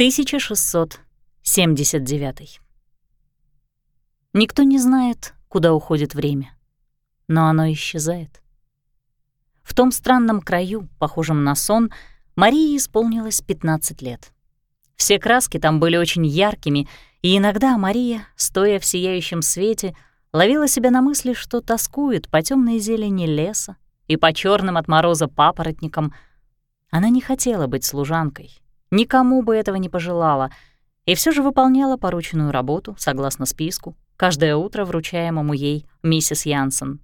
1679. Никто не знает, куда уходит время, но оно исчезает. В том странном краю, похожем на сон, Марии исполнилось 15 лет. Все краски там были очень яркими, и иногда Мария, стоя в сияющем свете, ловила себя на мысли, что тоскует по темной зелени леса и по черным от мороза папоротникам. Она не хотела быть служанкой, никому бы этого не пожелала, и все же выполняла порученную работу согласно списку, каждое утро вручаемому ей миссис Янсен.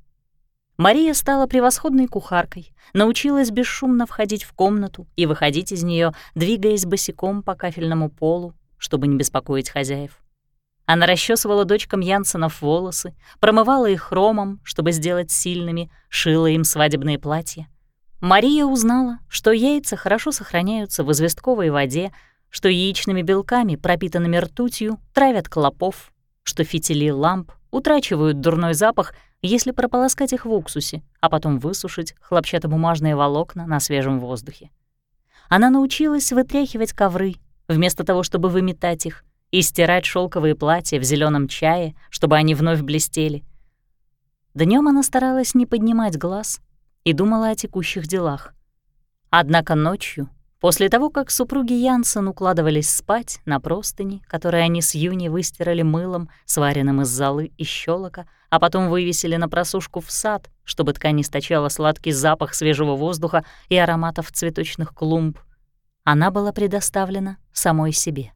Мария стала превосходной кухаркой, научилась бесшумно входить в комнату и выходить из нее, двигаясь босиком по кафельному полу, чтобы не беспокоить хозяев. Она расчесывала дочкам Янсенов волосы, промывала их ромом, чтобы сделать сильными, шила им свадебные платья. Мария узнала, что яйца хорошо сохраняются в известковой воде, что яичными белками, пропитанными ртутью, травят клопов, что фитили ламп утрачивают дурной запах, если прополоскать их в уксусе, а потом высушить хлопчатобумажные волокна на свежем воздухе. Она научилась вытряхивать ковры, вместо того, чтобы выметать их, и стирать шелковые платья в зеленом чае, чтобы они вновь блестели. Днем она старалась не поднимать глаз и думала о текущих делах. Однако ночью После того, как супруги Янсен укладывались спать на простыни, которые они с Юни выстирали мылом, сваренным из золы и щелока, а потом вывесили на просушку в сад, чтобы ткань источала сладкий запах свежего воздуха и ароматов цветочных клумб, она была предоставлена самой себе.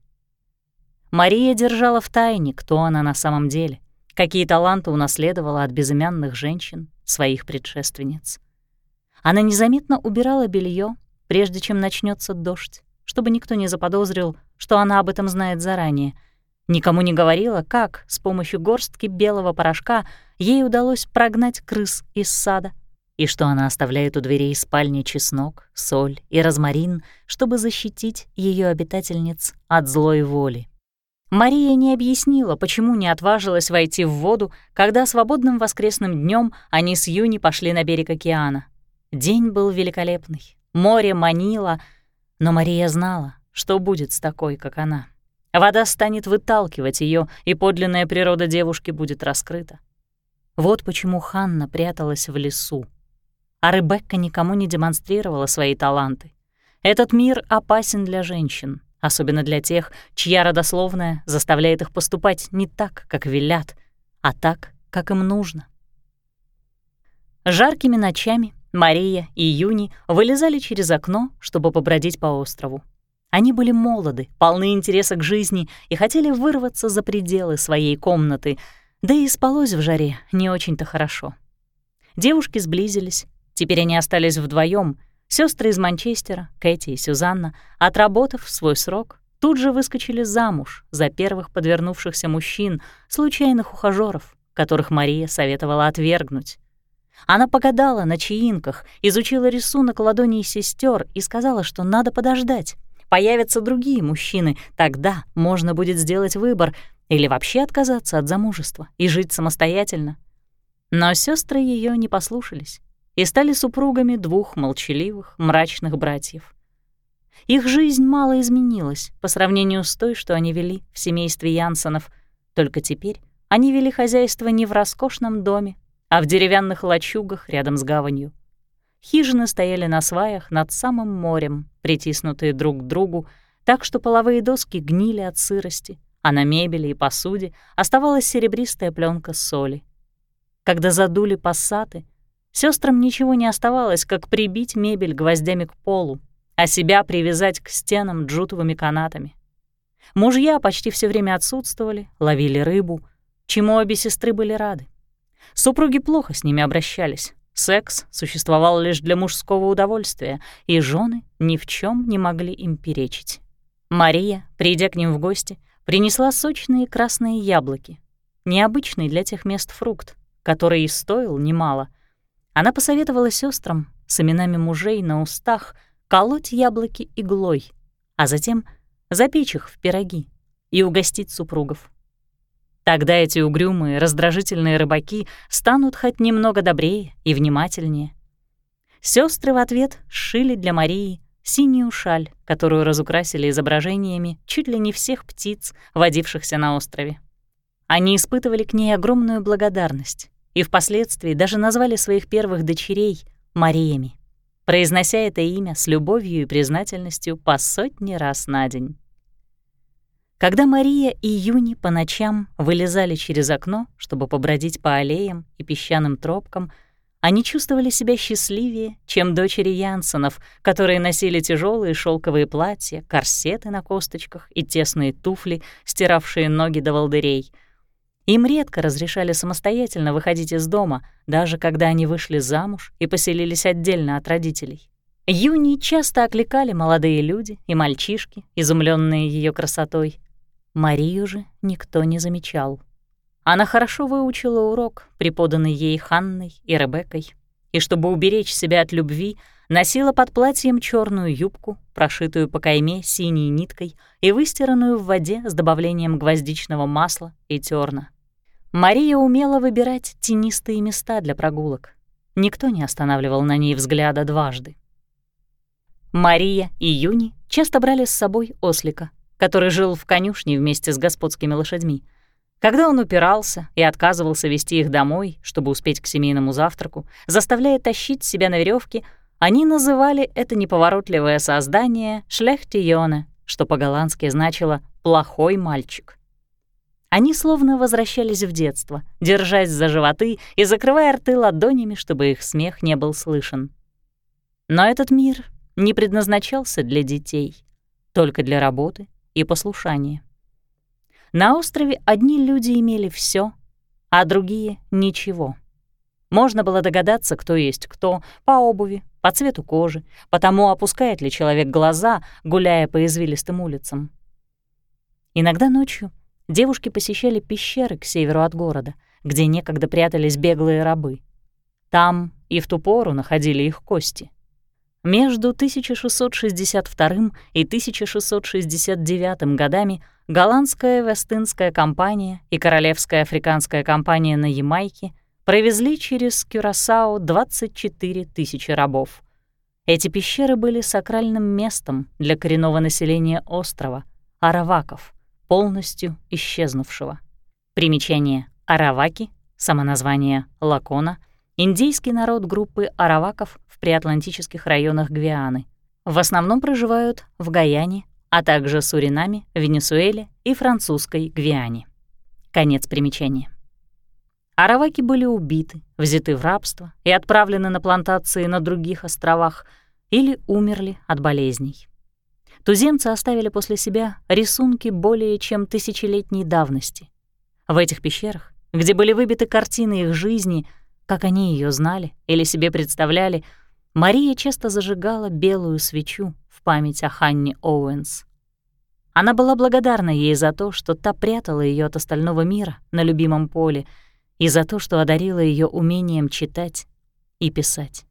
Мария держала в тайне, кто она на самом деле, какие таланты унаследовала от безымянных женщин, своих предшественниц. Она незаметно убирала белье прежде чем начнется дождь, чтобы никто не заподозрил, что она об этом знает заранее. Никому не говорила, как с помощью горстки белого порошка ей удалось прогнать крыс из сада, и что она оставляет у дверей спальни чеснок, соль и розмарин, чтобы защитить ее обитательниц от злой воли. Мария не объяснила, почему не отважилась войти в воду, когда свободным воскресным днем они с Юни пошли на берег океана. День был великолепный, Море манило, но Мария знала, что будет с такой, как она. Вода станет выталкивать ее, и подлинная природа девушки будет раскрыта. Вот почему Ханна пряталась в лесу. А Ребекка никому не демонстрировала свои таланты. Этот мир опасен для женщин, особенно для тех, чья родословная заставляет их поступать не так, как велят, а так, как им нужно. Жаркими ночами Мария и Юни вылезали через окно, чтобы побродить по острову. Они были молоды, полны интереса к жизни и хотели вырваться за пределы своей комнаты, да и спалось в жаре не очень-то хорошо. Девушки сблизились, теперь они остались вдвоем. Сестры из Манчестера, Кэти и Сюзанна, отработав свой срок, тут же выскочили замуж за первых подвернувшихся мужчин, случайных ухажёров, которых Мария советовала отвергнуть. Она погадала на чаинках, изучила рисунок ладоней сестер и сказала, что надо подождать. Появятся другие мужчины, тогда можно будет сделать выбор или вообще отказаться от замужества и жить самостоятельно. Но сестры ее не послушались и стали супругами двух молчаливых, мрачных братьев. Их жизнь мало изменилась по сравнению с той, что они вели в семействе Янсонов, только теперь они вели хозяйство не в роскошном доме, а в деревянных лачугах рядом с гаванью. Хижины стояли на сваях над самым морем, притиснутые друг к другу, так что половые доски гнили от сырости, а на мебели и посуде оставалась серебристая пленка соли. Когда задули пассаты, сестрам ничего не оставалось, как прибить мебель гвоздями к полу, а себя привязать к стенам джутовыми канатами. Мужья почти все время отсутствовали, ловили рыбу, чему обе сестры были рады. Супруги плохо с ними обращались. Секс существовал лишь для мужского удовольствия, и жены ни в чем не могли им перечить. Мария, придя к ним в гости, принесла сочные красные яблоки, необычный для тех мест фрукт, который и стоил немало. Она посоветовала сестрам с именами мужей на устах колоть яблоки иглой, а затем запечь их в пироги и угостить супругов. Тогда эти угрюмые, раздражительные рыбаки станут хоть немного добрее и внимательнее. Сестры в ответ сшили для Марии синюю шаль, которую разукрасили изображениями чуть ли не всех птиц, водившихся на острове. Они испытывали к ней огромную благодарность и впоследствии даже назвали своих первых дочерей Мариями, произнося это имя с любовью и признательностью по сотни раз на день. Когда Мария и Юни по ночам вылезали через окно, чтобы побродить по аллеям и песчаным тропкам, они чувствовали себя счастливее, чем дочери Янсонов, которые носили тяжелые шелковые платья, корсеты на косточках и тесные туфли, стиравшие ноги до волдырей. Им редко разрешали самостоятельно выходить из дома, даже когда они вышли замуж и поселились отдельно от родителей. Юни часто окликали молодые люди и мальчишки, изумленные ее красотой. Марию же никто не замечал. Она хорошо выучила урок, преподанный ей Ханной и Ребеккой, и чтобы уберечь себя от любви, носила под платьем черную юбку, прошитую по кайме синей ниткой и выстиранную в воде с добавлением гвоздичного масла и терна. Мария умела выбирать тенистые места для прогулок. Никто не останавливал на ней взгляда дважды. Мария и Юни часто брали с собой ослика, который жил в конюшне вместе с господскими лошадьми. Когда он упирался и отказывался вести их домой, чтобы успеть к семейному завтраку, заставляя тащить себя на веревке, они называли это неповоротливое создание «шлехтиёне», что по-голландски значило «плохой мальчик». Они словно возвращались в детство, держась за животы и закрывая рты ладонями, чтобы их смех не был слышен. Но этот мир не предназначался для детей, только для работы и послушания. На острове одни люди имели все, а другие — ничего. Можно было догадаться, кто есть кто, по обуви, по цвету кожи, по тому, опускает ли человек глаза, гуляя по извилистым улицам. Иногда ночью девушки посещали пещеры к северу от города, где некогда прятались беглые рабы. Там и в ту пору находили их кости — между 1662 и 1669 годами голландская Вестинская компания и Королевская африканская компания на Ямайке провезли через Кюрасао 24 тысячи рабов. Эти пещеры были сакральным местом для коренного населения острова, араваков, полностью исчезнувшего. Примечание «Араваки», самоназвание «Лакона», индейский народ группы араваков приатлантических районах Гвианы. В основном проживают в Гаяне, а также Суринаме, Венесуэле и французской Гвиане. Конец примечания. Араваки были убиты, взяты в рабство и отправлены на плантации на других островах или умерли от болезней. Туземцы оставили после себя рисунки более чем тысячелетней давности. В этих пещерах, где были выбиты картины их жизни, как они ее знали или себе представляли, Мария часто зажигала белую свечу в память о Ханне Оуэнс. Она была благодарна ей за то, что та прятала ее от остального мира на любимом поле, и за то, что одарила ее умением читать и писать.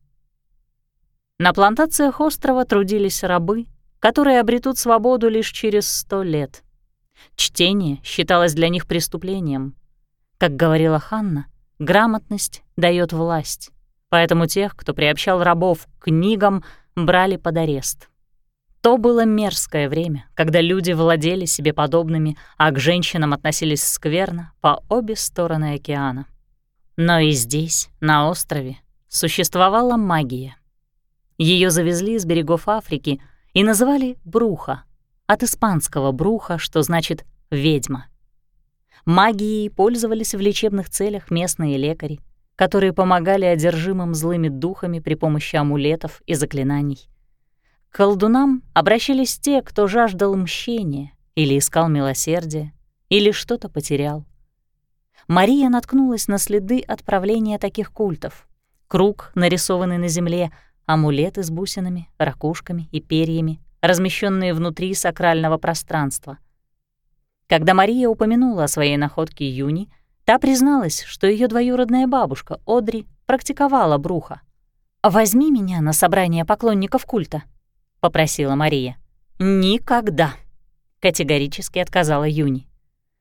На плантациях острова трудились рабы, которые обретут свободу лишь через сто лет. Чтение считалось для них преступлением. Как говорила Ханна, грамотность дает власть поэтому тех, кто приобщал рабов к книгам, брали под арест. То было мерзкое время, когда люди владели себе подобными, а к женщинам относились скверно по обе стороны океана. Но и здесь, на острове, существовала магия. Ее завезли с берегов Африки и называли «бруха», от испанского «бруха», что значит «ведьма». Магией пользовались в лечебных целях местные лекари, которые помогали одержимым злыми духами при помощи амулетов и заклинаний. К колдунам обращались те, кто жаждал мщения или искал милосердия, или что-то потерял. Мария наткнулась на следы отправления таких культов. Круг, нарисованный на земле, амулеты с бусинами, ракушками и перьями, размещенные внутри сакрального пространства. Когда Мария упомянула о своей находке Юни, Та призналась, что ее двоюродная бабушка Одри практиковала бруха. «Возьми меня на собрание поклонников культа», — попросила Мария. «Никогда», — категорически отказала Юни.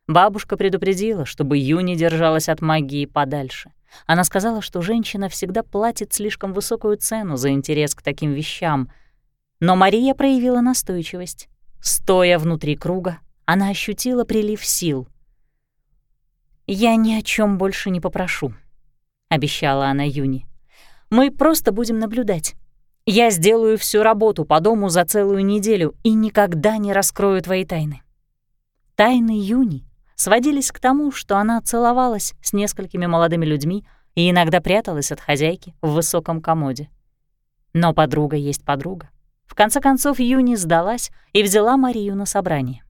Бабушка предупредила, чтобы Юни держалась от магии подальше. Она сказала, что женщина всегда платит слишком высокую цену за интерес к таким вещам. Но Мария проявила настойчивость. Стоя внутри круга, она ощутила прилив сил. «Я ни о чем больше не попрошу», — обещала она Юни. «Мы просто будем наблюдать. Я сделаю всю работу по дому за целую неделю и никогда не раскрою твои тайны». Тайны Юни сводились к тому, что она целовалась с несколькими молодыми людьми и иногда пряталась от хозяйки в высоком комоде. Но подруга есть подруга. В конце концов, Юни сдалась и взяла Марию на собрание.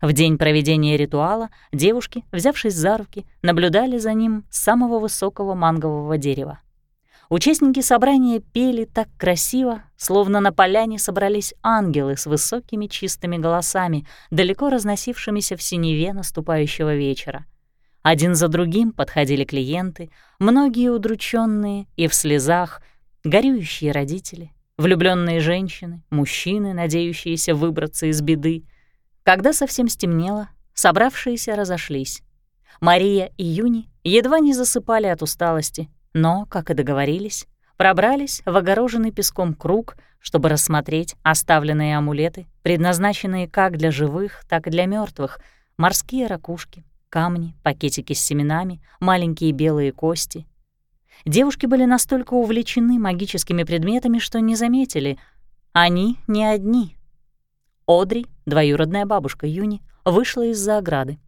В день проведения ритуала девушки, взявшись за руки, наблюдали за ним с самого высокого мангового дерева. Участники собрания пели так красиво, словно на поляне собрались ангелы с высокими чистыми голосами, далеко разносившимися в синеве наступающего вечера. Один за другим подходили клиенты, многие удрученные и в слезах, горюющие родители, влюбленные женщины, мужчины, надеющиеся выбраться из беды. Когда совсем стемнело, собравшиеся разошлись. Мария и Юни едва не засыпали от усталости, но, как и договорились, пробрались в огороженный песком круг, чтобы рассмотреть оставленные амулеты, предназначенные как для живых, так и для мертвых, морские ракушки, камни, пакетики с семенами, маленькие белые кости, Девушки были настолько увлечены магическими предметами, что не заметили. Они не одни. Одри, двоюродная бабушка Юни, вышла из-за ограды.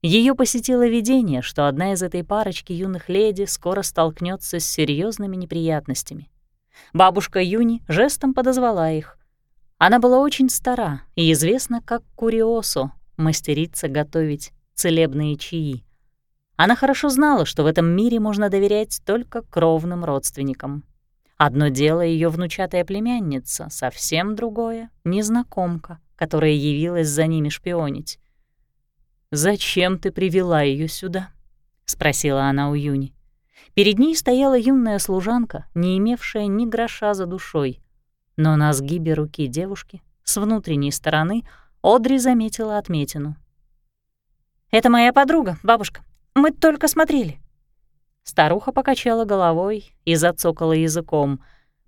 Ее посетило видение, что одна из этой парочки юных леди скоро столкнется с серьезными неприятностями. Бабушка Юни жестом подозвала их. Она была очень стара и известна как Куриосо, мастерица готовить целебные чаи. Она хорошо знала, что в этом мире можно доверять только кровным родственникам. Одно дело ее внучатая племянница, совсем другое — незнакомка, которая явилась за ними шпионить. «Зачем ты привела ее сюда?» — спросила она у Юни. Перед ней стояла юная служанка, не имевшая ни гроша за душой. Но на сгибе руки девушки, с внутренней стороны, Одри заметила отметину. «Это моя подруга, бабушка. Мы только смотрели». Старуха покачала головой и зацокала языком.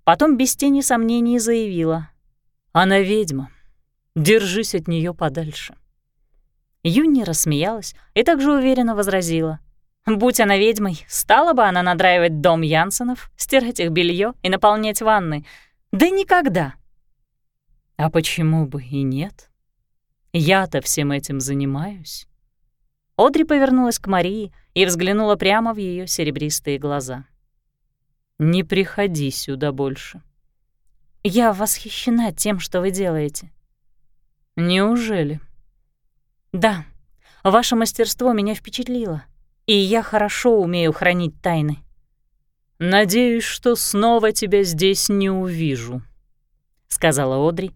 Потом без тени сомнений заявила. «Она ведьма. Держись от нее подальше». Юни рассмеялась и также уверенно возразила. «Будь она ведьмой, стала бы она надраивать дом Янсенов, стирать их белье и наполнять ванны. Да никогда!» «А почему бы и нет? Я-то всем этим занимаюсь». Одри повернулась к Марии и взглянула прямо в ее серебристые глаза. «Не приходи сюда больше». «Я восхищена тем, что вы делаете». «Неужели?» «Да, ваше мастерство меня впечатлило, и я хорошо умею хранить тайны». «Надеюсь, что снова тебя здесь не увижу», — сказала Одри,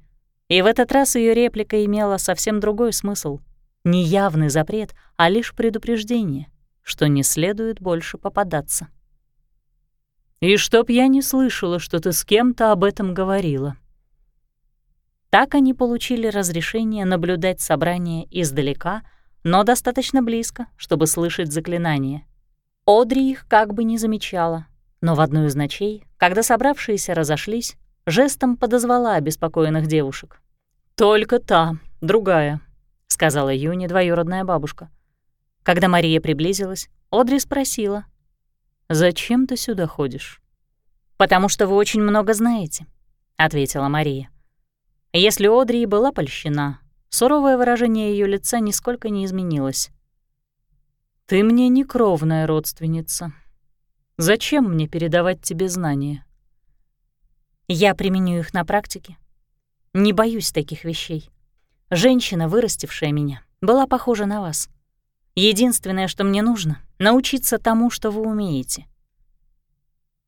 и в этот раз ее реплика имела совсем другой смысл — не явный запрет, а лишь предупреждение, что не следует больше попадаться. «И чтоб я не слышала, что ты с кем-то об этом говорила». Так они получили разрешение наблюдать собрание издалека, но достаточно близко, чтобы слышать заклинания. Одри их как бы не замечала, но в одну из ночей, когда собравшиеся разошлись, жестом подозвала обеспокоенных девушек. «Только та, другая, — сказала Юни двоюродная бабушка. Когда Мария приблизилась, Одри спросила. «Зачем ты сюда ходишь?» «Потому что вы очень много знаете», — ответила Мария. Если Одри была польщена, суровое выражение ее лица нисколько не изменилось. «Ты мне не кровная родственница. Зачем мне передавать тебе знания?» «Я применю их на практике. Не боюсь таких вещей. Женщина, вырастившая меня, была похожа на вас. Единственное, что мне нужно — научиться тому, что вы умеете.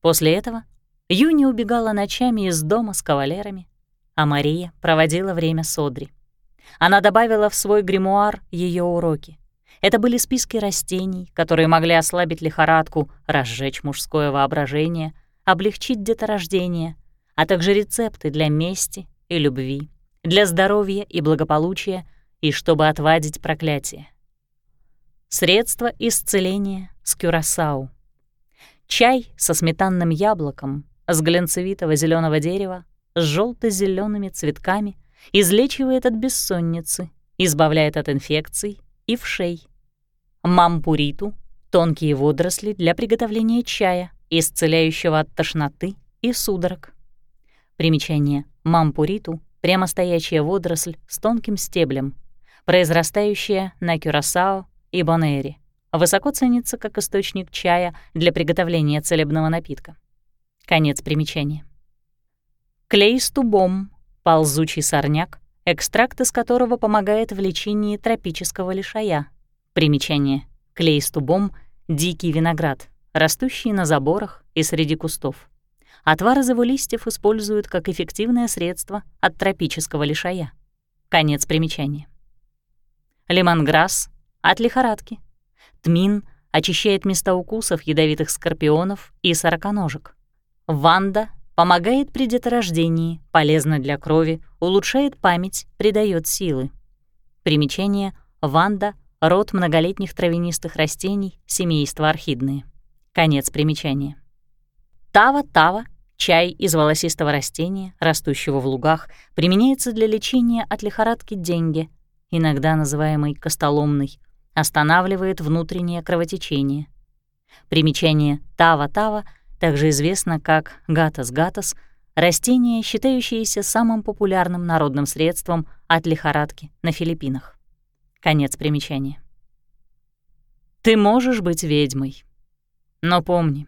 После этого Юни убегала ночами из дома с кавалерами, а Мария проводила время с Одри. Она добавила в свой гримуар ее уроки. Это были списки растений, которые могли ослабить лихорадку, разжечь мужское воображение, облегчить деторождение, а также рецепты для мести и любви для здоровья и благополучия и чтобы отвадить проклятие. Средство исцеления с кюрасау. Чай со сметанным яблоком, с глянцевитого зеленого дерева, с желто зелеными цветками излечивает от бессонницы, избавляет от инфекций и вшей. Мампуриту — тонкие водоросли для приготовления чая, исцеляющего от тошноты и судорог. Примечание. Мампуриту — прямостоящая водоросль с тонким стеблем, произрастающая на Кюрасао и Бонэйре. Высоко ценится как источник чая для приготовления целебного напитка. Конец примечания. Клей с тубом, ползучий сорняк, экстракт из которого помогает в лечении тропического лишая. Примечание. Клей с тубом — дикий виноград, растущий на заборах и среди кустов. Отвар из его листьев используют как эффективное средство от тропического лишая. Конец примечания. Лемонграсс — от лихорадки. Тмин очищает места укусов ядовитых скорпионов и сороконожек. Ванда помогает при деторождении, полезна для крови, улучшает память, придает силы. Примечание Ванда — род многолетних травянистых растений семейства орхидные. Конец примечания. Тава-тава Чай из волосистого растения, растущего в лугах, применяется для лечения от лихорадки деньги, иногда называемой костоломной, останавливает внутреннее кровотечение. Примечание тава-тава также известно как гатас-гатас, растение, считающееся самым популярным народным средством от лихорадки на Филиппинах. Конец примечания. Ты можешь быть ведьмой, но помни,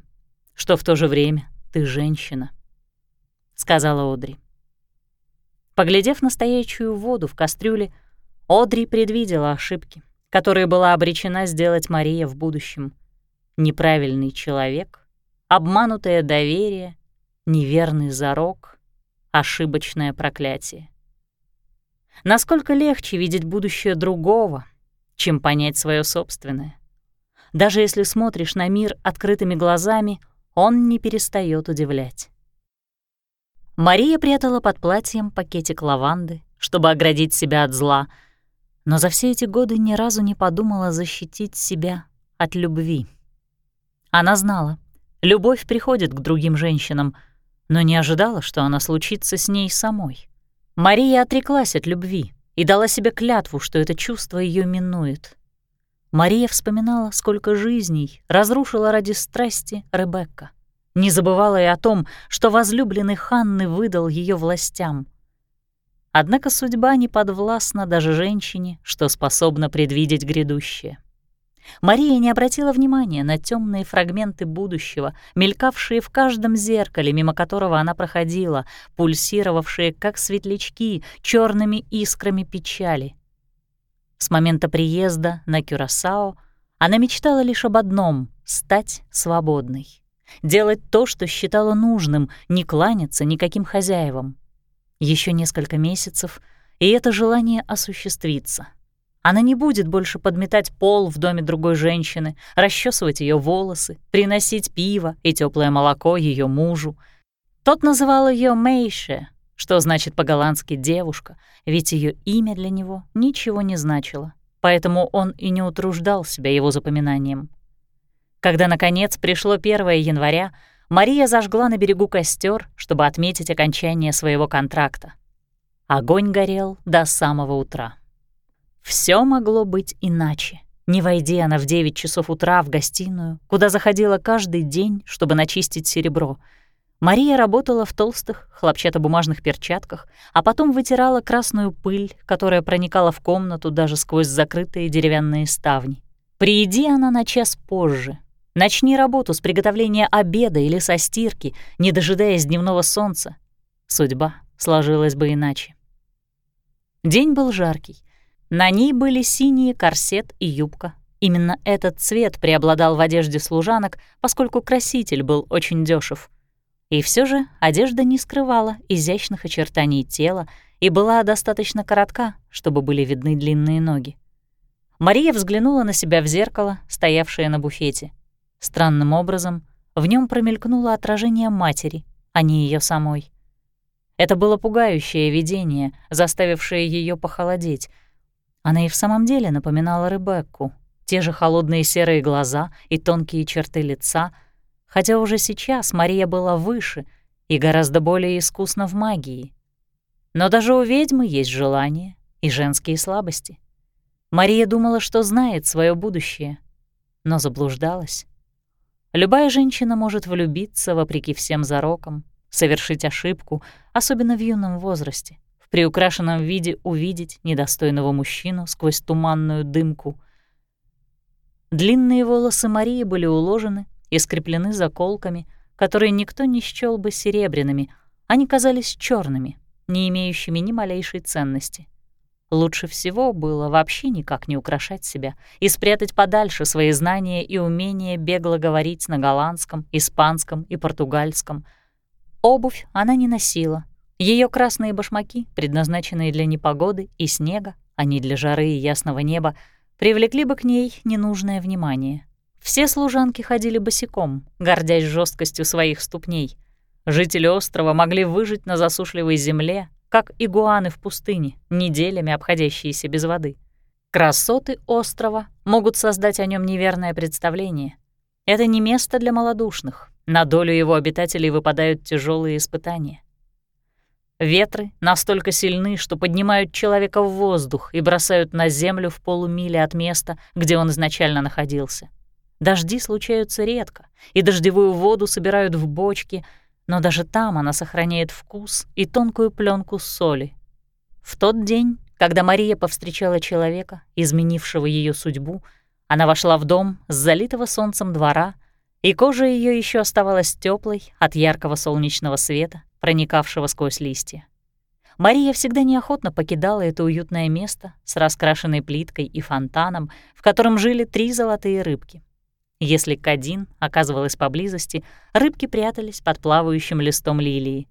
что в то же время ты женщина», — сказала Одри. Поглядев на стоячую воду в кастрюле, Одри предвидела ошибки, которые была обречена сделать Мария в будущем. Неправильный человек, обманутое доверие, неверный зарок, ошибочное проклятие. Насколько легче видеть будущее другого, чем понять свое собственное. Даже если смотришь на мир открытыми глазами, он не перестает удивлять. Мария прятала под платьем пакетик лаванды, чтобы оградить себя от зла, но за все эти годы ни разу не подумала защитить себя от любви. Она знала, любовь приходит к другим женщинам, но не ожидала, что она случится с ней самой. Мария отреклась от любви и дала себе клятву, что это чувство ее минует. Мария вспоминала, сколько жизней разрушила ради страсти Ребекка. Не забывала и о том, что возлюбленный Ханны выдал ее властям. Однако судьба не подвластна даже женщине, что способна предвидеть грядущее. Мария не обратила внимания на темные фрагменты будущего, мелькавшие в каждом зеркале, мимо которого она проходила, пульсировавшие, как светлячки, черными искрами печали. С момента приезда на Кюрасао она мечтала лишь об одном — стать свободной. Делать то, что считала нужным, не кланяться никаким хозяевам. Еще несколько месяцев, и это желание осуществится. Она не будет больше подметать пол в доме другой женщины, расчесывать ее волосы, приносить пиво и теплое молоко ее мужу. Тот называл ее Мейше, что значит по-голландски «девушка», ведь ее имя для него ничего не значило, поэтому он и не утруждал себя его запоминанием. Когда, наконец, пришло 1 января, Мария зажгла на берегу костер, чтобы отметить окончание своего контракта. Огонь горел до самого утра. Все могло быть иначе. Не войди она в 9 часов утра в гостиную, куда заходила каждый день, чтобы начистить серебро — Мария работала в толстых хлопчатобумажных перчатках, а потом вытирала красную пыль, которая проникала в комнату даже сквозь закрытые деревянные ставни. Приди она на час позже. Начни работу с приготовления обеда или со стирки, не дожидаясь дневного солнца. Судьба сложилась бы иначе. День был жаркий. На ней были синие корсет и юбка. Именно этот цвет преобладал в одежде служанок, поскольку краситель был очень дешев. И все же одежда не скрывала изящных очертаний тела и была достаточно коротка, чтобы были видны длинные ноги. Мария взглянула на себя в зеркало, стоявшее на буфете. Странным образом в нем промелькнуло отражение матери, а не ее самой. Это было пугающее видение, заставившее ее похолодеть. Она и в самом деле напоминала Ребекку. Те же холодные серые глаза и тонкие черты лица — хотя уже сейчас Мария была выше и гораздо более искусна в магии. Но даже у ведьмы есть желания и женские слабости. Мария думала, что знает свое будущее, но заблуждалась. Любая женщина может влюбиться вопреки всем зарокам, совершить ошибку, особенно в юном возрасте, в приукрашенном виде увидеть недостойного мужчину сквозь туманную дымку. Длинные волосы Марии были уложены и скреплены заколками, которые никто не счёл бы серебряными, они казались черными, не имеющими ни малейшей ценности. Лучше всего было вообще никак не украшать себя и спрятать подальше свои знания и умения бегло говорить на голландском, испанском и португальском. Обувь она не носила. Ее красные башмаки, предназначенные для непогоды и снега, а не для жары и ясного неба, привлекли бы к ней ненужное внимание. Все служанки ходили босиком, гордясь жесткостью своих ступней. Жители острова могли выжить на засушливой земле, как игуаны в пустыне, неделями обходящиеся без воды. Красоты острова могут создать о нем неверное представление. Это не место для малодушных. На долю его обитателей выпадают тяжелые испытания. Ветры настолько сильны, что поднимают человека в воздух и бросают на землю в полумиле от места, где он изначально находился. Дожди случаются редко, и дождевую воду собирают в бочки — но даже там она сохраняет вкус и тонкую пленку соли. В тот день, когда Мария повстречала человека, изменившего ее судьбу, она вошла в дом с залитого солнцем двора, и кожа ее еще оставалась теплой от яркого солнечного света, проникавшего сквозь листья. Мария всегда неохотно покидала это уютное место с раскрашенной плиткой и фонтаном, в котором жили три золотые рыбки. Если Кадин оказывалась поблизости, рыбки прятались под плавающим листом лилии.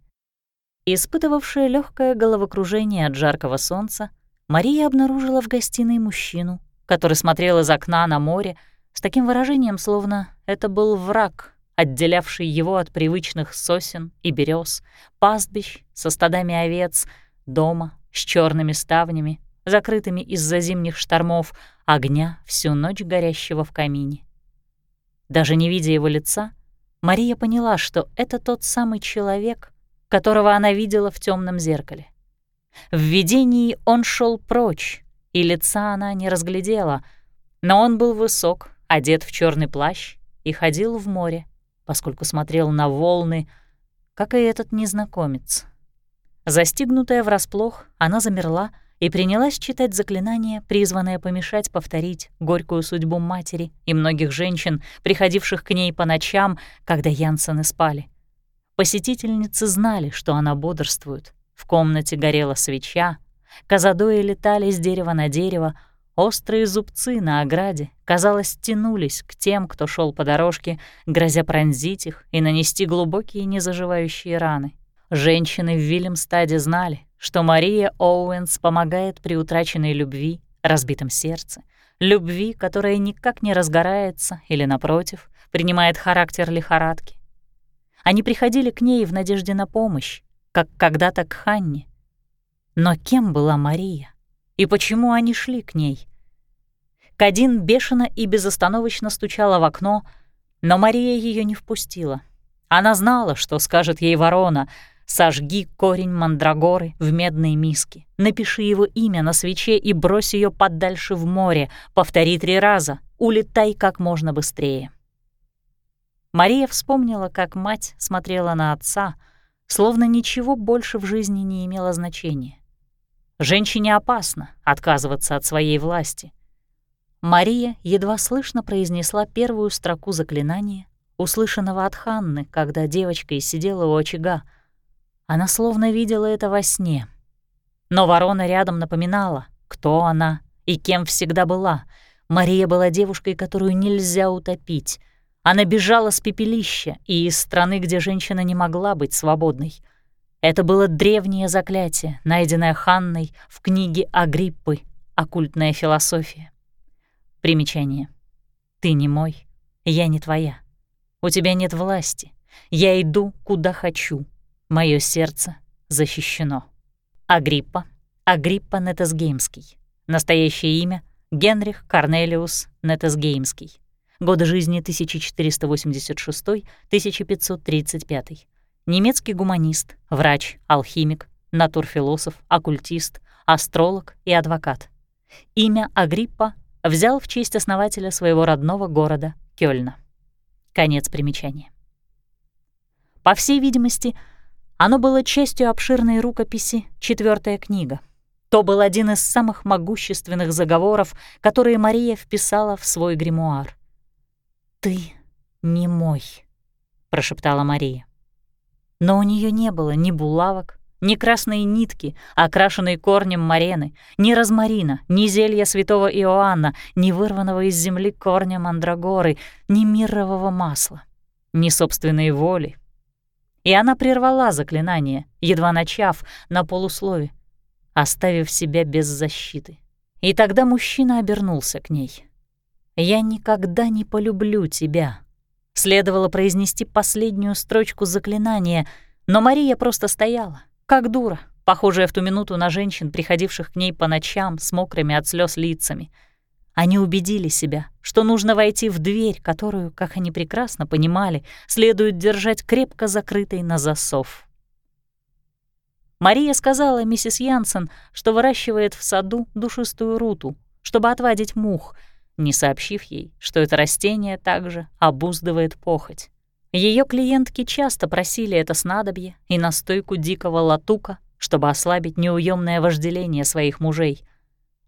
Испытывавшая легкое головокружение от жаркого солнца, Мария обнаружила в гостиной мужчину, который смотрел из окна на море с таким выражением, словно это был враг, отделявший его от привычных сосен и берез, пастбищ со стадами овец, дома с черными ставнями, закрытыми из-за зимних штормов, огня всю ночь горящего в камине. Даже не видя его лица, Мария поняла, что это тот самый человек, которого она видела в темном зеркале. В видении он шел прочь, и лица она не разглядела, но он был высок, одет в черный плащ и ходил в море, поскольку смотрел на волны, как и этот незнакомец. Застигнутая врасплох, она замерла и принялась читать заклинание, призванное помешать повторить горькую судьбу матери и многих женщин, приходивших к ней по ночам, когда Янсены спали. Посетительницы знали, что она бодрствует. В комнате горела свеча, казадои летали с дерева на дерево, острые зубцы на ограде, казалось, тянулись к тем, кто шел по дорожке, грозя пронзить их и нанести глубокие незаживающие раны. Женщины в Вильямстаде знали, что Мария Оуэнс помогает при утраченной любви, разбитом сердце, любви, которая никак не разгорается или, напротив, принимает характер лихорадки. Они приходили к ней в надежде на помощь, как когда-то к Ханне. Но кем была Мария? И почему они шли к ней? Кадин бешено и безостановочно стучала в окно, но Мария ее не впустила. Она знала, что скажет ей ворона — Сожги корень мандрагоры в медной миске, напиши его имя на свече и брось ее подальше в море, повтори три раза, улетай как можно быстрее. Мария вспомнила, как мать смотрела на отца, словно ничего больше в жизни не имело значения. Женщине опасно отказываться от своей власти. Мария едва слышно произнесла первую строку заклинания, услышанного от Ханны, когда девочка сидела у очага, она словно видела это во сне. Но ворона рядом напоминала, кто она и кем всегда была. Мария была девушкой, которую нельзя утопить. Она бежала с пепелища и из страны, где женщина не могла быть свободной. Это было древнее заклятие, найденное Ханной в книге Агриппы «Оккультная философия». Примечание. «Ты не мой, я не твоя. У тебя нет власти. Я иду, куда хочу, Мое сердце защищено. Агриппа. Агриппа Нетесгеймский. Настоящее имя — Генрих Корнелиус Нетесгеймский. Годы жизни 1486-1535. немецкий гуманист, врач, алхимик, натурфилософ, оккультист, астролог и адвокат. Имя Агриппа взял в честь основателя своего родного города Кёльна. Конец примечания. По всей видимости, оно было частью обширной рукописи «Четвертая книга». То был один из самых могущественных заговоров, которые Мария вписала в свой гримуар. «Ты не мой», — прошептала Мария. Но у нее не было ни булавок, ни красной нитки, окрашенной корнем марены, ни розмарина, ни зелья святого Иоанна, ни вырванного из земли корня мандрагоры, ни мирового масла, ни собственной воли. И она прервала заклинание, едва начав, на полуслове, оставив себя без защиты. И тогда мужчина обернулся к ней. «Я никогда не полюблю тебя», Следовало произнести последнюю строчку заклинания, но Мария просто стояла, как дура, похожая в ту минуту на женщин, приходивших к ней по ночам с мокрыми от слез лицами. Они убедили себя, что нужно войти в дверь, которую, как они прекрасно понимали, следует держать крепко закрытой на засов. Мария сказала миссис Янсен, что выращивает в саду душистую руту, чтобы отвадить мух — не сообщив ей, что это растение также обуздывает похоть. Ее клиентки часто просили это снадобье и настойку дикого латука, чтобы ослабить неуемное вожделение своих мужей.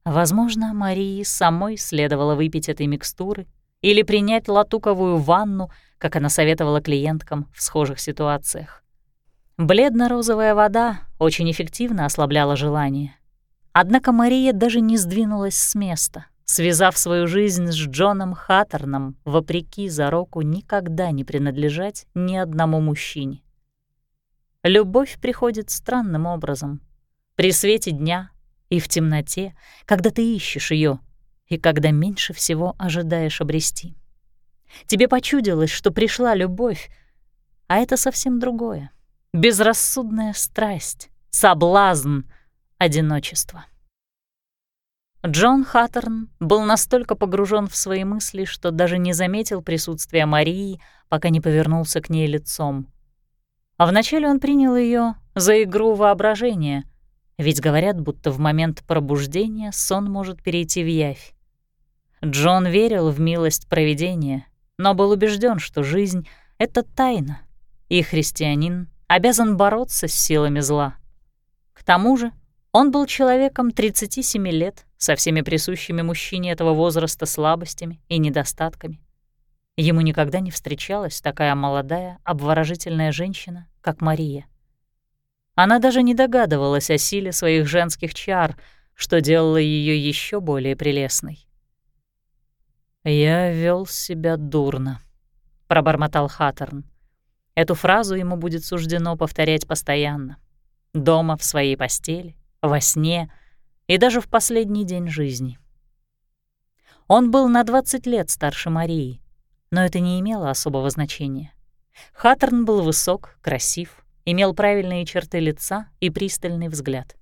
Возможно, Марии самой следовало выпить этой микстуры или принять латуковую ванну, как она советовала клиенткам в схожих ситуациях. Бледно-розовая вода очень эффективно ослабляла желание. Однако Мария даже не сдвинулась с места, связав свою жизнь с Джоном Хаттерном, вопреки зароку никогда не принадлежать ни одному мужчине. Любовь приходит странным образом. При свете дня и в темноте, когда ты ищешь ее, и когда меньше всего ожидаешь обрести. Тебе почудилось, что пришла любовь, а это совсем другое. Безрассудная страсть, соблазн, одиночество. Джон Хаттерн был настолько погружен в свои мысли, что даже не заметил присутствия Марии, пока не повернулся к ней лицом. А вначале он принял ее за игру воображения, ведь говорят, будто в момент пробуждения сон может перейти в явь. Джон верил в милость провидения, но был убежден, что жизнь — это тайна, и христианин обязан бороться с силами зла. К тому же он был человеком 37 лет, со всеми присущими мужчине этого возраста слабостями и недостатками. Ему никогда не встречалась такая молодая, обворожительная женщина, как Мария. Она даже не догадывалась о силе своих женских чар, что делало ее еще более прелестной. «Я вел себя дурно», — пробормотал Хаттерн. Эту фразу ему будет суждено повторять постоянно. Дома, в своей постели, во сне и даже в последний день жизни. Он был на 20 лет старше Марии, но это не имело особого значения. Хаттерн был высок, красив, имел правильные черты лица и пристальный взгляд.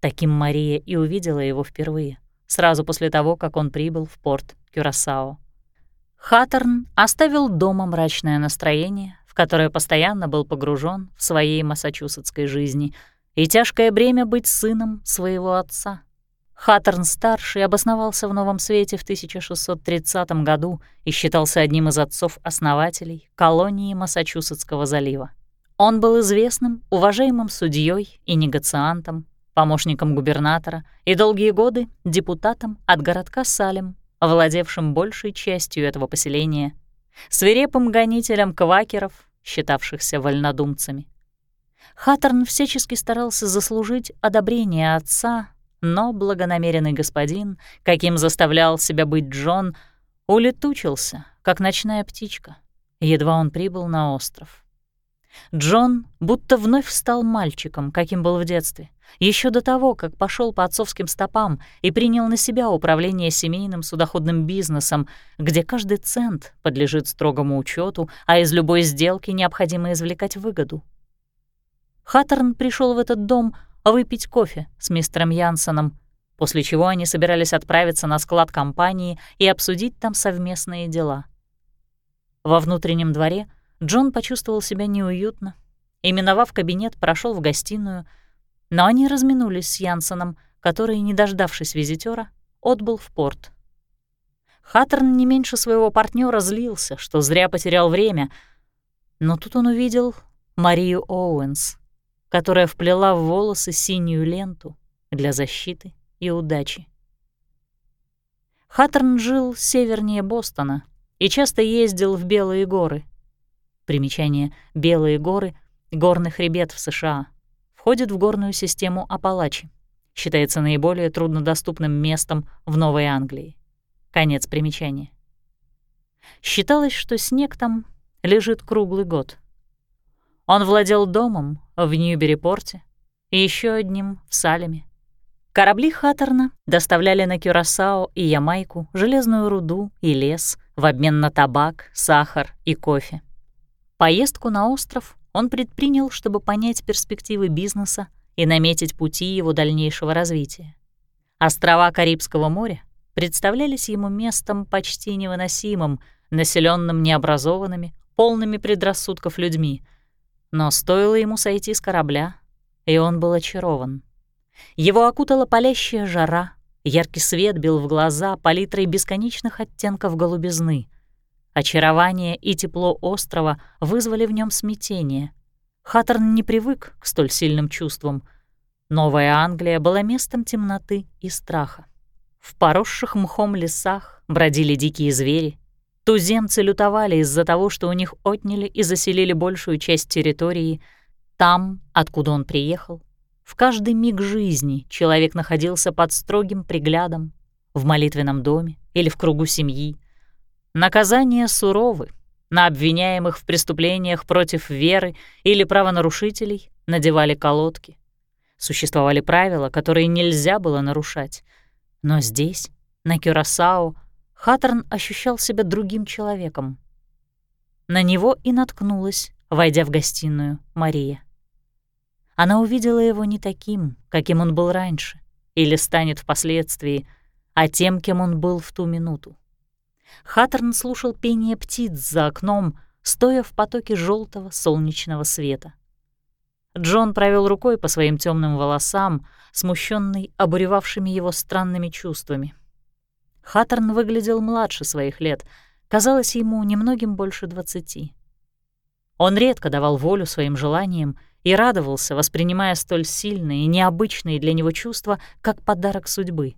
Таким Мария и увидела его впервые, сразу после того, как он прибыл в порт Кюрасао. Хаттерн оставил дома мрачное настроение, в которое постоянно был погружен в своей массачусетской жизни — и тяжкое бремя быть сыном своего отца. Хаттерн-старший обосновался в Новом Свете в 1630 году и считался одним из отцов-основателей колонии Массачусетского залива. Он был известным, уважаемым судьей и негациантом, помощником губернатора и долгие годы депутатом от городка Салем, владевшим большей частью этого поселения, свирепым гонителем квакеров, считавшихся вольнодумцами. Хаттерн всячески старался заслужить одобрение отца, но благонамеренный господин, каким заставлял себя быть Джон, улетучился, как ночная птичка, едва он прибыл на остров. Джон будто вновь стал мальчиком, каким был в детстве, еще до того, как пошел по отцовским стопам и принял на себя управление семейным судоходным бизнесом, где каждый цент подлежит строгому учету, а из любой сделки необходимо извлекать выгоду. Хаттерн пришел в этот дом выпить кофе с мистером Янсоном, после чего они собирались отправиться на склад компании и обсудить там совместные дела. Во внутреннем дворе Джон почувствовал себя неуютно и, миновав кабинет, прошел в гостиную, но они разминулись с Янсоном, который, не дождавшись визитера, отбыл в порт. Хаттерн не меньше своего партнера злился, что зря потерял время, но тут он увидел Марию Оуэнс, которая вплела в волосы синюю ленту для защиты и удачи. Хаттерн жил севернее Бостона и часто ездил в Белые горы. Примечание «Белые горы» — горный хребет в США. Входит в горную систему Апалачи. Считается наиболее труднодоступным местом в Новой Англии. Конец примечания. Считалось, что снег там лежит круглый год. Он владел домом в Ньюбери-порте и еще одним в Салеме. Корабли Хаттерна доставляли на Кюрасао и Ямайку железную руду и лес в обмен на табак, сахар и кофе. Поездку на остров он предпринял, чтобы понять перспективы бизнеса и наметить пути его дальнейшего развития. Острова Карибского моря представлялись ему местом почти невыносимым, населенным необразованными, полными предрассудков людьми. Но стоило ему сойти с корабля, и он был очарован. Его окутала палящая жара, яркий свет бил в глаза палитрой бесконечных оттенков голубизны. Очарование и тепло острова вызвали в нем смятение. Хаттерн не привык к столь сильным чувствам. Новая Англия была местом темноты и страха. В поросших мхом лесах бродили дикие звери. Туземцы лютовали из-за того, что у них отняли и заселили большую часть территории. Там, откуда он приехал, в каждый миг жизни человек находился под строгим приглядом, в молитвенном доме или в кругу семьи. Наказания суровы, на обвиняемых в преступлениях против веры или правонарушителей надевали колодки. Существовали правила, которые нельзя было нарушать. Но здесь, на Кюрасао, Хаттерн ощущал себя другим человеком. На него и наткнулась, войдя в гостиную, Мария. Она увидела его не таким, каким он был раньше, или станет впоследствии, а тем, кем он был в ту минуту. Хаттерн слушал пение птиц за окном, стоя в потоке желтого солнечного света. Джон провел рукой по своим темным волосам, смущенный обуревавшими его странными чувствами. Хаттерн выглядел младше своих лет, казалось ему немногим больше двадцати. Он редко давал волю своим желаниям и радовался, воспринимая столь сильные и необычные для него чувства, как подарок судьбы.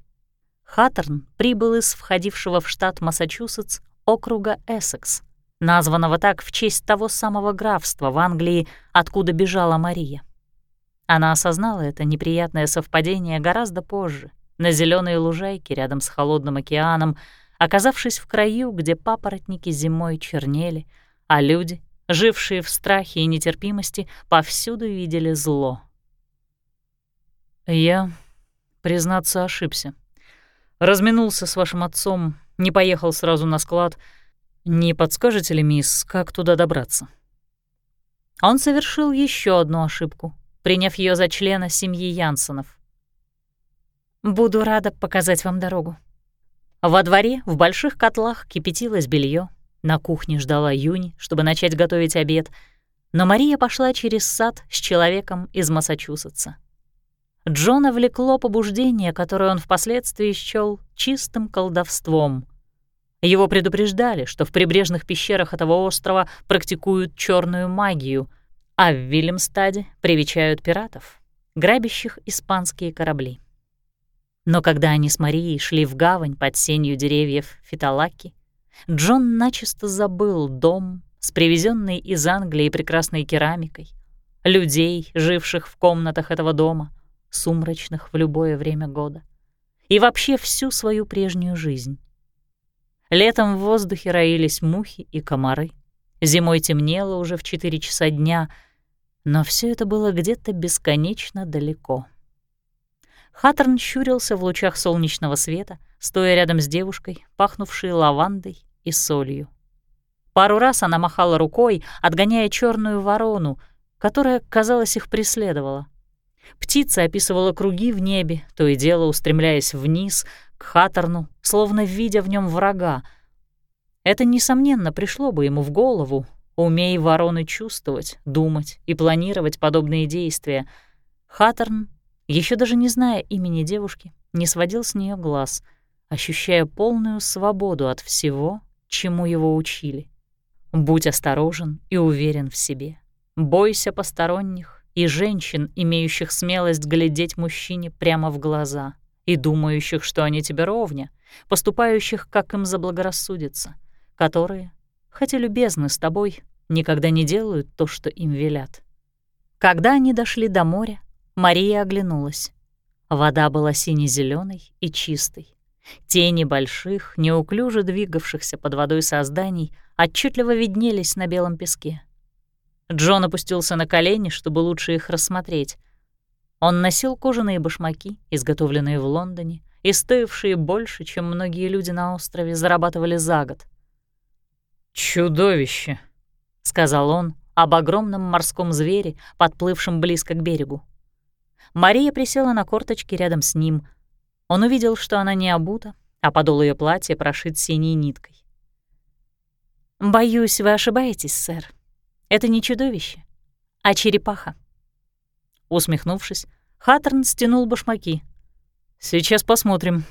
Хаттерн прибыл из входившего в штат Массачусетс округа Эссекс, названного так в честь того самого графства в Англии, откуда бежала Мария. Она осознала это неприятное совпадение гораздо позже, на зеленой лужайке рядом с холодным океаном, оказавшись в краю, где папоротники зимой чернели, а люди жившие в страхе и нетерпимости, повсюду видели зло. «Я, признаться, ошибся. Разминулся с вашим отцом, не поехал сразу на склад. Не подскажете ли, мисс, как туда добраться?» Он совершил еще одну ошибку, приняв ее за члена семьи Янсонов. «Буду рада показать вам дорогу». Во дворе в больших котлах кипятилось белье, на кухне ждала Юни, чтобы начать готовить обед, но Мария пошла через сад с человеком из Массачусетса. Джона влекло побуждение, которое он впоследствии счёл чистым колдовством. Его предупреждали, что в прибрежных пещерах этого острова практикуют черную магию, а в Вильямстаде привечают пиратов, грабящих испанские корабли. Но когда они с Марией шли в гавань под сенью деревьев Фиталаки, Джон начисто забыл дом с привезенной из Англии прекрасной керамикой, людей, живших в комнатах этого дома, сумрачных в любое время года, и вообще всю свою прежнюю жизнь. Летом в воздухе роились мухи и комары, зимой темнело уже в 4 часа дня, но все это было где-то бесконечно далеко. Хаттерн щурился в лучах солнечного света, стоя рядом с девушкой, пахнувшей лавандой и солью. Пару раз она махала рукой, отгоняя черную ворону, которая, казалось, их преследовала. Птица описывала круги в небе, то и дело устремляясь вниз, к Хаттерну, словно видя в нем врага. Это, несомненно, пришло бы ему в голову, Умей вороны чувствовать, думать и планировать подобные действия. Хаттерн, еще даже не зная имени девушки, не сводил с нее глаз, ощущая полную свободу от всего, чему его учили. Будь осторожен и уверен в себе. Бойся посторонних и женщин, имеющих смелость глядеть мужчине прямо в глаза и думающих, что они тебе ровня, поступающих, как им заблагорассудится, которые, хотя любезны с тобой, никогда не делают то, что им велят. Когда они дошли до моря, Мария оглянулась. Вода была сине зеленой и чистой. Тени больших, неуклюже двигавшихся под водой созданий отчетливо виднелись на белом песке. Джон опустился на колени, чтобы лучше их рассмотреть. Он носил кожаные башмаки, изготовленные в Лондоне, и стоившие больше, чем многие люди на острове зарабатывали за год. «Чудовище!» — сказал он об огромном морском звере, подплывшем близко к берегу. Мария присела на корточки рядом с ним. Он увидел, что она не обута, а подол ее платья прошит синей ниткой. «Боюсь, вы ошибаетесь, сэр. Это не чудовище, а черепаха». Усмехнувшись, Хаттерн стянул башмаки. «Сейчас посмотрим».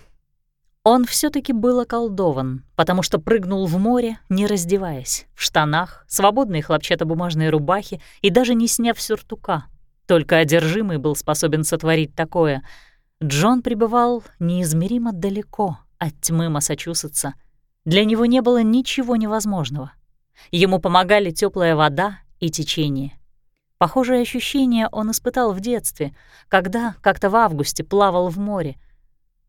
Он все таки был околдован, потому что прыгнул в море, не раздеваясь, в штанах, свободной хлопчатобумажной рубахе и даже не сняв сюртука. Только одержимый был способен сотворить такое. Джон пребывал неизмеримо далеко от тьмы Массачусетса. Для него не было ничего невозможного. Ему помогали теплая вода и течение. Похожее ощущение он испытал в детстве, когда как-то в августе плавал в море.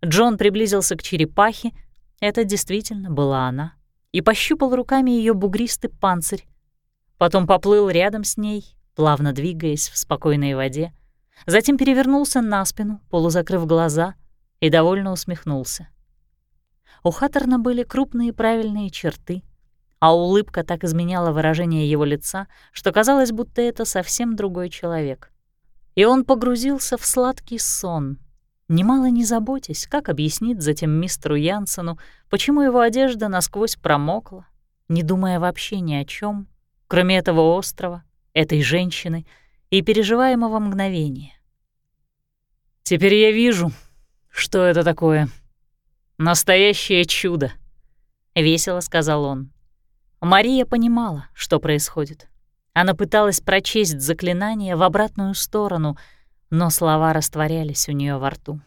Джон приблизился к черепахе, это действительно была она, и пощупал руками ее бугристый панцирь. Потом поплыл рядом с ней, плавно двигаясь в спокойной воде, затем перевернулся на спину, полузакрыв глаза, и довольно усмехнулся. У Хаттерна были крупные правильные черты — а улыбка так изменяла выражение его лица, что казалось, будто это совсем другой человек. И он погрузился в сладкий сон, немало не заботясь, как объяснить затем мистеру Янсену, почему его одежда насквозь промокла, не думая вообще ни о чем, кроме этого острова, этой женщины и переживаемого мгновения. «Теперь я вижу, что это такое. Настоящее чудо», — весело сказал он. Мария понимала, что происходит. Она пыталась прочесть заклинание в обратную сторону, но слова растворялись у нее во рту.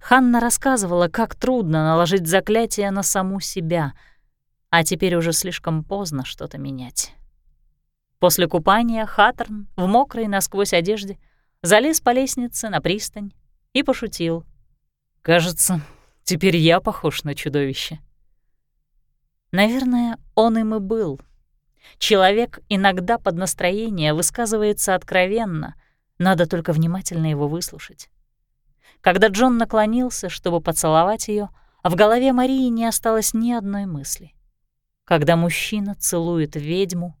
Ханна рассказывала, как трудно наложить заклятие на саму себя, а теперь уже слишком поздно что-то менять. После купания Хаттерн в мокрой насквозь одежде залез по лестнице на пристань и пошутил. «Кажется, теперь я похож на чудовище». Наверное, он им и был. Человек иногда под настроение высказывается откровенно, надо только внимательно его выслушать. Когда Джон наклонился, чтобы поцеловать ее, в голове Марии не осталось ни одной мысли. Когда мужчина целует ведьму,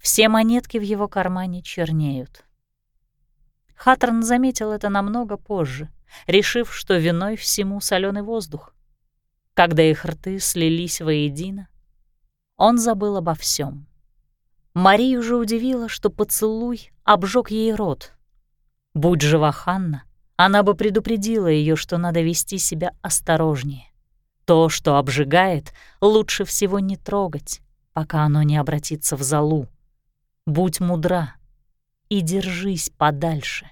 все монетки в его кармане чернеют. Хаттерн заметил это намного позже, решив, что виной всему соленый воздух. Когда их рты слились воедино, он забыл обо всем. Марию же удивило, что поцелуй обжег ей рот. Будь жива Ханна, она бы предупредила ее, что надо вести себя осторожнее. То, что обжигает, лучше всего не трогать, пока оно не обратится в залу. Будь мудра и держись подальше.